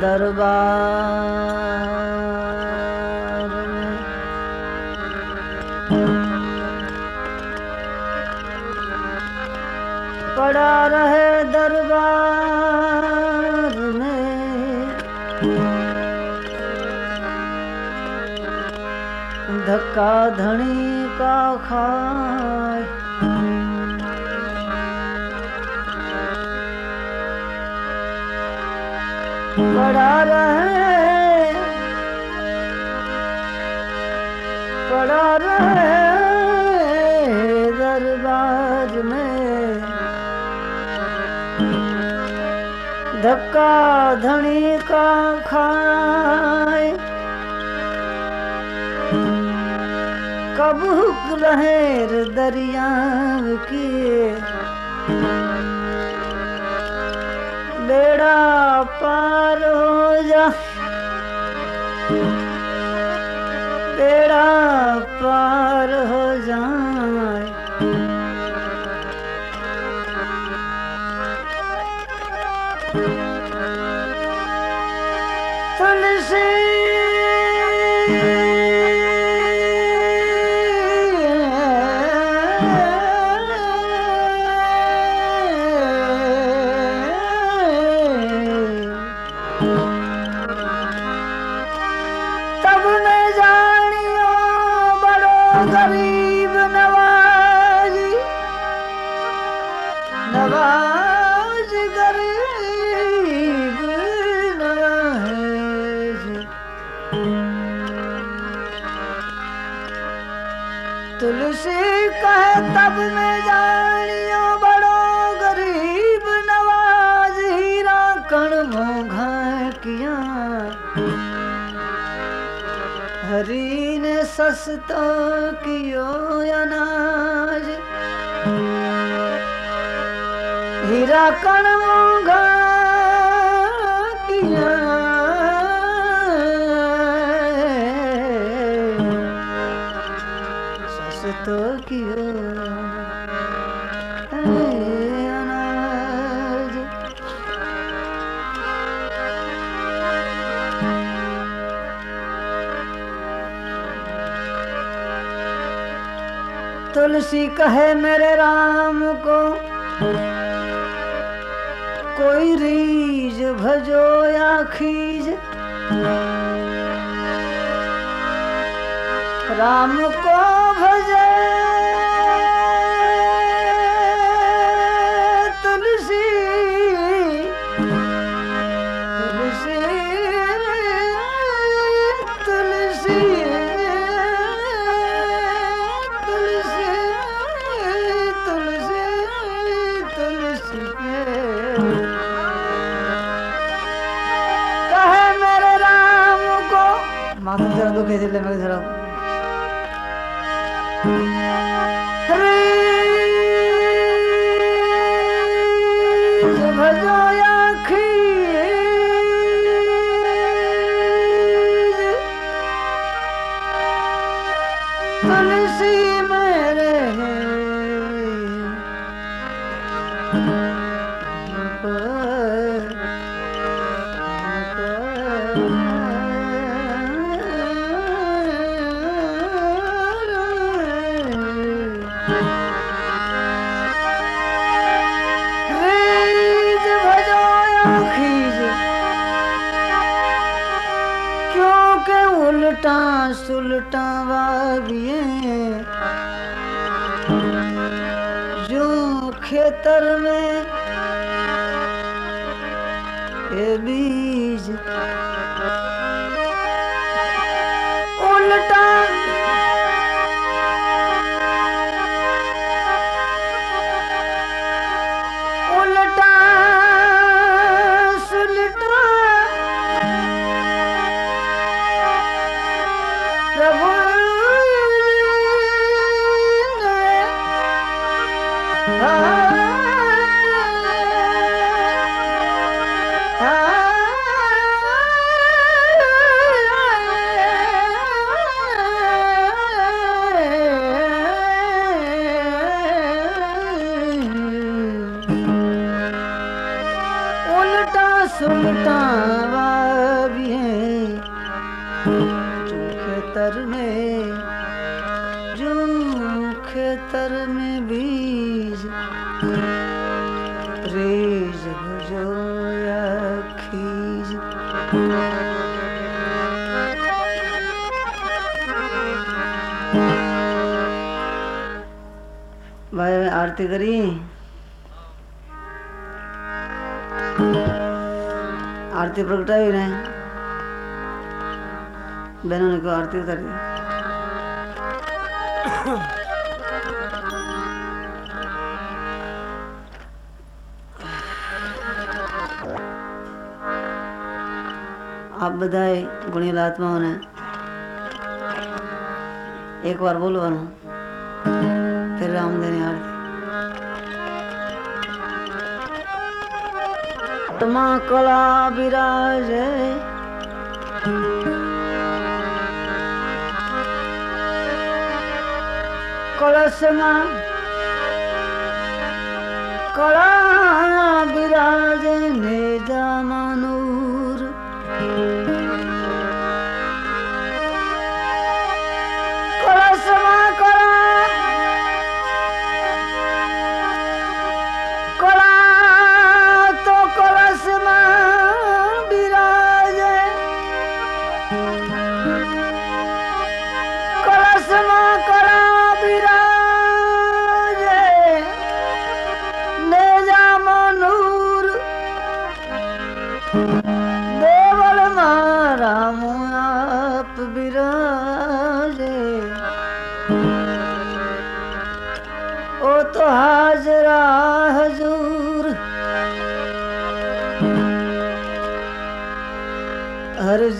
दरबार। पड़ा रहे दरबार में। धक्का धनी का खाए पड़ा रहे। पड़ा रहे दरबार में। धक्का धनी का खाए। कब लहर दरिया किए बेड़ा पार हो जा। बेड़ा पार हो जाए हीरा कण मोघा किया। सस्तो कियो। तुलसी कहे मेरे राम को कोई रीज भजो या खीज राम को खेतर में बीज रेज जो या खीज। भाई, आरती करी? आरती प्रगटाई ने। बहनों ने को आरती उतारी આપ બધાએ ગુણેલા આત્માઓને એકવાર બોલવાનું ફિર રામદેવની આરતી આત્મા કળા બિરાજે કળશમાં કળા બિરાજે ને જામાનુર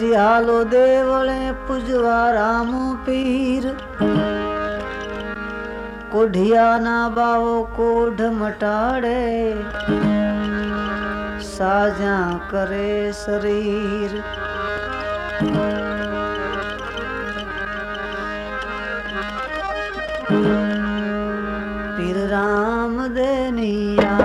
जियालो देवले पुजवा राम पीर। कोढ़िया ना बावो कोढ़ मटाड़े, साजा करे शरीर। पीर राम देनिया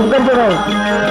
un.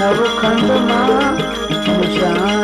नवखंड माँ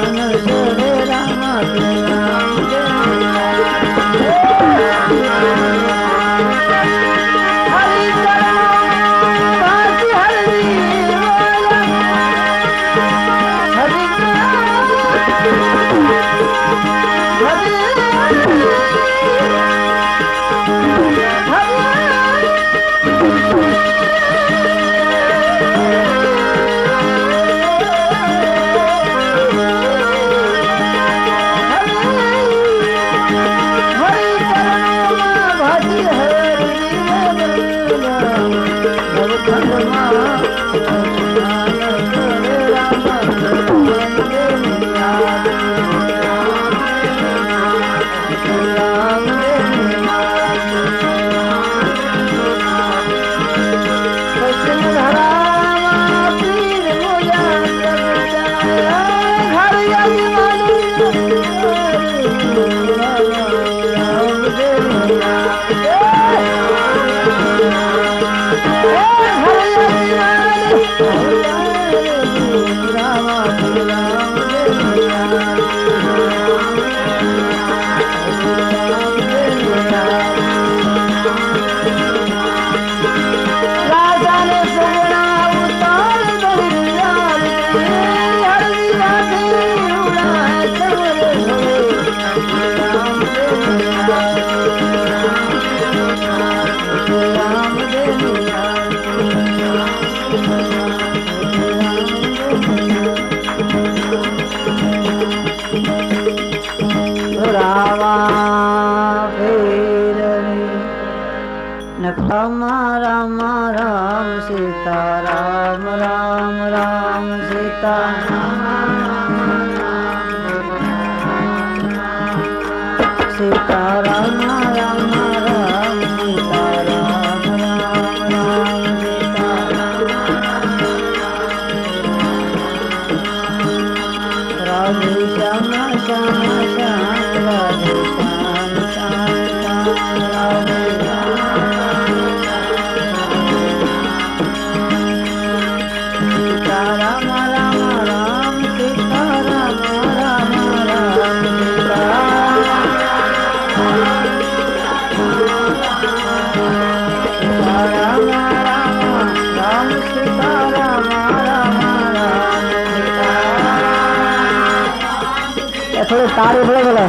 तारे बोले बोले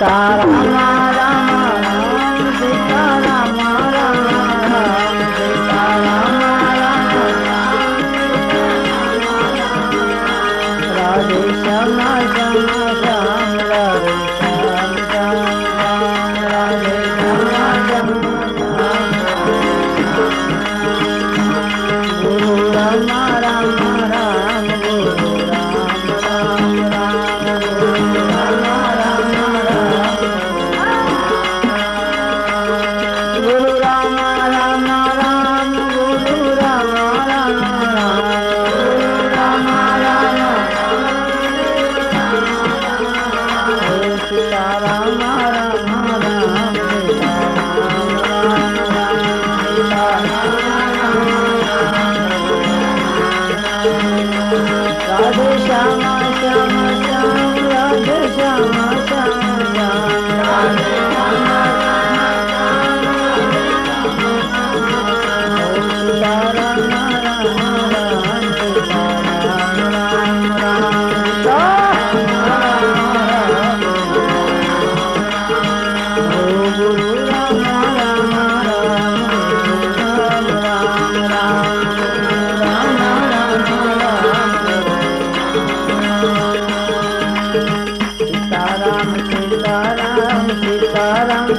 तारा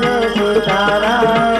लव तारा